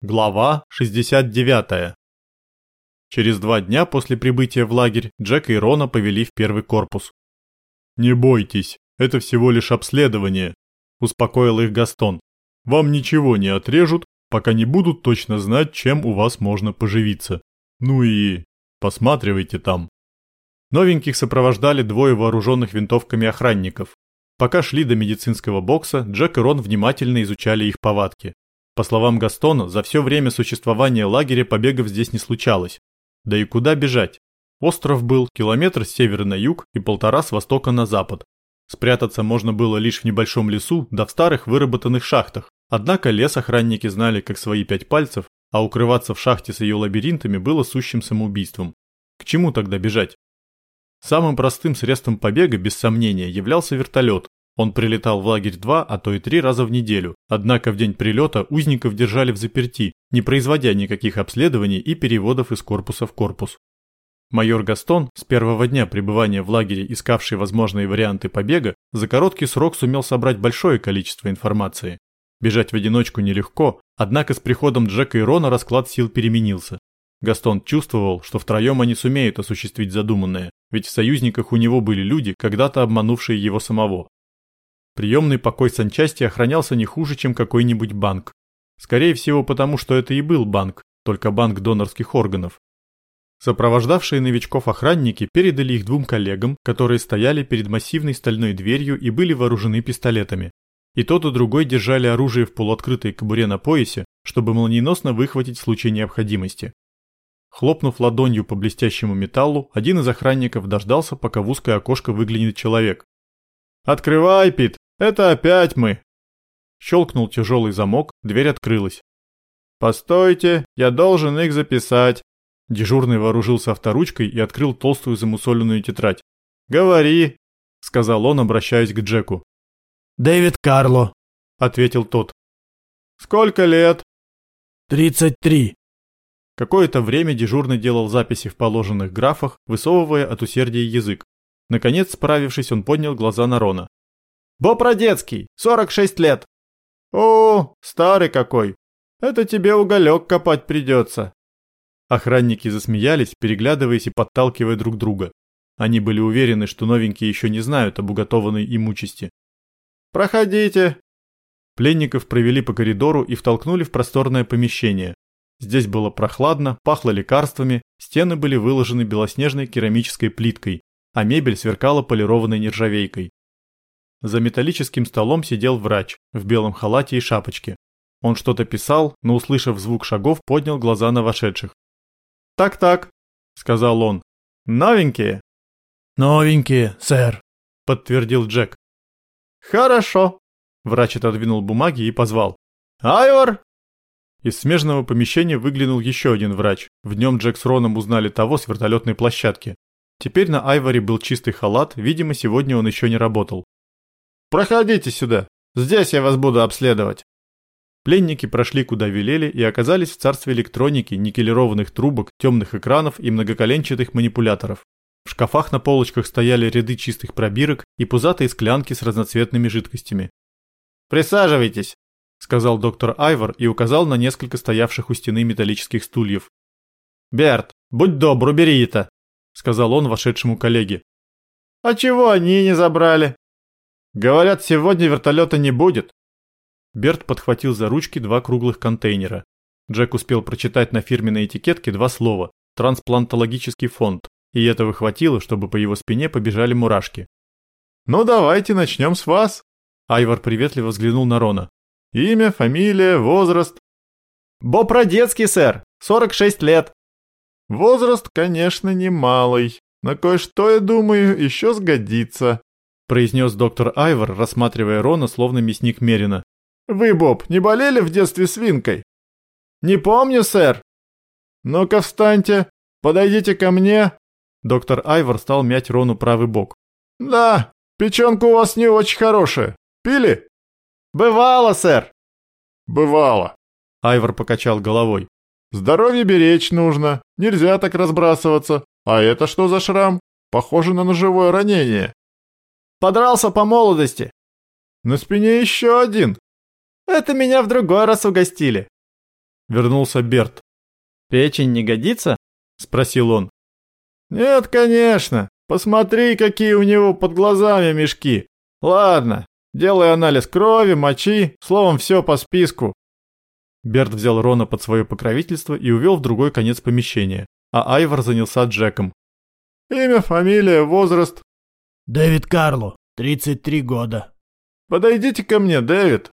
Глава 69. Через два дня после прибытия в лагерь Джека и Рона повели в первый корпус. «Не бойтесь, это всего лишь обследование», – успокоил их Гастон. «Вам ничего не отрежут, пока не будут точно знать, чем у вас можно поживиться. Ну и посматривайте там». Новеньких сопровождали двое вооруженных винтовками охранников. Пока шли до медицинского бокса, Джек и Рон внимательно изучали их повадки. По словам Гастона, за все время существования лагеря побегов здесь не случалось. Да и куда бежать? Остров был километр с севера на юг и полтора с востока на запад. Спрятаться можно было лишь в небольшом лесу, да в старых выработанных шахтах. Однако лес охранники знали как свои пять пальцев, а укрываться в шахте с ее лабиринтами было сущим самоубийством. К чему тогда бежать? Самым простым средством побега, без сомнения, являлся вертолет, он прилетал в лагерь два, а то и три раза в неделю. Однако в день прилета узников держали в заперти, не производя никаких обследований и переводов из корпуса в корпус. Майор Гастон, с первого дня пребывания в лагере, искавший возможные варианты побега, за короткий срок сумел собрать большое количество информации. Бежать в одиночку нелегко, однако с приходом Джека и Рона расклад сил переменился. Гастон чувствовал, что втроем они сумеют осуществить задуманное, ведь в союзниках у него были люди, когда-то обманувшие его самого. Приемный покой санчасти охранялся не хуже, чем какой-нибудь банк. Скорее всего, потому что это и был банк, только банк донорских органов. Сопровождавшие новичков охранники передали их двум коллегам, которые стояли перед массивной стальной дверью и были вооружены пистолетами. И тот и другой держали оружие в полуоткрытой кобуре на поясе, чтобы молниеносно выхватить в случае необходимости. Хлопнув ладонью по блестящему металлу, один из охранников дождался, пока в узкое окошко выглянет человек. «Открывай, Пит!» Это опять мы. Щелкнул тяжелый замок, дверь открылась. Постойте, я должен их записать. Дежурный вооружился авторучкой и открыл толстую замусоленную тетрадь. «Говори», — сказал он, обращаясь к Джеку. «Дэвид Карло», — ответил тот. «Сколько лет?» «Тридцать три». Какое-то время дежурный делал записи в положенных графах, высовывая от усердия язык. Наконец, справившись, он поднял глаза на Рона. Бопродецкий, 46 лет. О, старый какой. Это тебе уголек копать придется. Охранники засмеялись, переглядываясь и подталкивая друг друга. Они были уверены, что новенькие еще не знают об уготованной им участи. «Проходите!» Пленников провели по коридору и втолкнули в просторное помещение. Здесь было прохладно, пахло лекарствами, стены были выложены белоснежной керамической плиткой, а мебель сверкала полированной нержавейкой. За металлическим столом сидел врач в белом халате и шапочке. Он что-то писал, но, услышав звук шагов, поднял глаза на вошедших. «Так-так», — сказал он. «Новенькие?» «Новенькие, сэр», — подтвердил Джек. «Хорошо», — врач отодвинул бумаги и позвал. «Айвор!» Из смежного помещения выглянул еще один врач. В нем Джек с Роном узнали того с вертолетной площадки. Теперь на Айворе был чистый халат, видимо, сегодня он еще не работал. Проходите сюда. Здесь я вас буду обследовать. Пленники прошли куда велели и оказались в царстве электроники, никелированных трубок, темных экранов и многоколенчатых манипуляторов. В шкафах на полочках стояли ряды чистых пробирок и пузатые склянки с разноцветными жидкостями. «Присаживайтесь», — сказал доктор Айвор и указал на несколько стоявших у стены металлических стульев. «Берт, будь добр, убери это», — сказал он вошедшему коллеге. «А чего они не забрали?» Говорят, сегодня вертолета не будет. Берт подхватил за ручки два круглых контейнера. Джек успел прочитать на фирменной этикетке два слова «трансплантологический фонд», и этого хватило, чтобы по его спине побежали мурашки. «Ну давайте начнем с вас», — Айвар приветливо взглянул на Рона. «Имя, фамилия, возраст?» «Боб Родецкий, сэр, 46 лет». «Возраст, конечно, немалый, но кое-что, я думаю, еще сгодится», произнес доктор Айвор, рассматривая Рона словно мясник Мерина. «Вы, Боб, не болели в детстве свинкой?» «Не помню, сэр». «Ну-ка встаньте, подойдите ко мне». Доктор Айвор стал мять Рону правый бок. «Да, печенка у вас не очень хорошая. Пили?» «Бывало, сэр». «Бывало». Айвор покачал головой. «Здоровье беречь нужно, нельзя так разбрасываться. А это что за шрам? Похоже на ножевое ранение». Подрался по молодости. На спине еще один. Это меня в другой раз угостили. Вернулся Берт. «Печень не годится?» – спросил он. «Нет, конечно. Посмотри, какие у него под глазами мешки. Ладно, делай анализ крови, мочи, словом, все по списку». Берт взял Рона под свое покровительство и увел в другой конец помещения, а Айвор занялся Джеком. «Имя, фамилия, возраст?» «Дэвид Карло, 33 года». «Подойдите ко мне, Дэвид».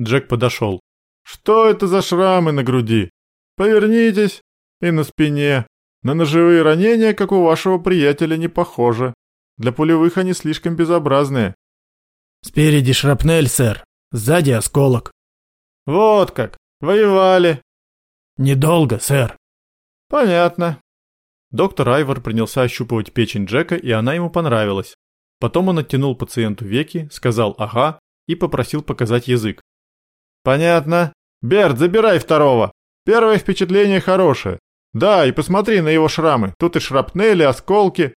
Джек подошел. «Что это за шрамы на груди? Повернитесь. И на спине. На ножевые ранения, как у вашего приятеля, не похоже. Для пулевых они слишком безобразные». «Спереди шрапнель, сэр. Сзади осколок». «Вот как. Воевали». «Недолго, сэр». «Понятно». Доктор Айвор принялся ощупывать печень Джека, и она ему понравилась. Потом он оттянул пациенту веки, сказал «ага» и попросил показать язык. «Понятно. Берт, забирай второго. Первое впечатление хорошее. Да, и посмотри на его шрамы. Тут и шрапнели, осколки».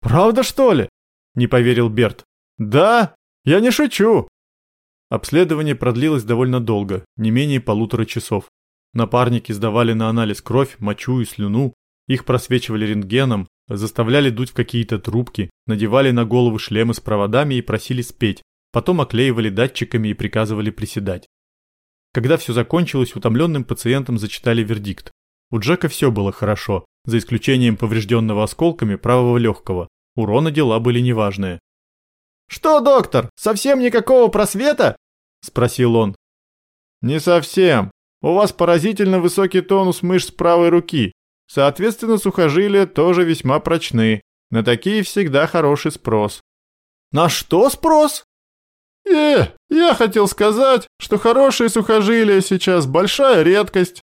«Правда, что ли?» – не поверил Берт. «Да, я не шучу». Обследование продлилось довольно долго, не менее полутора часов. Напарники сдавали на анализ кровь, мочу и слюну, их просвечивали рентгеном, заставляли дуть в какие-то трубки, надевали на голову шлемы с проводами и просили спеть, потом оклеивали датчиками и приказывали приседать. Когда все закончилось, утомленным пациентам зачитали вердикт. У Джека все было хорошо, за исключением поврежденного осколками правого легкого. У Рона дела были неважные. «Что, доктор, совсем никакого просвета?» – спросил он. «Не совсем. У вас поразительно высокий тонус мышц правой руки. Соответственно, сухожилия тоже весьма прочны. На такие всегда хороший спрос». «На что спрос?» «Э, я хотел сказать, что хорошие сухожилия сейчас большая редкость.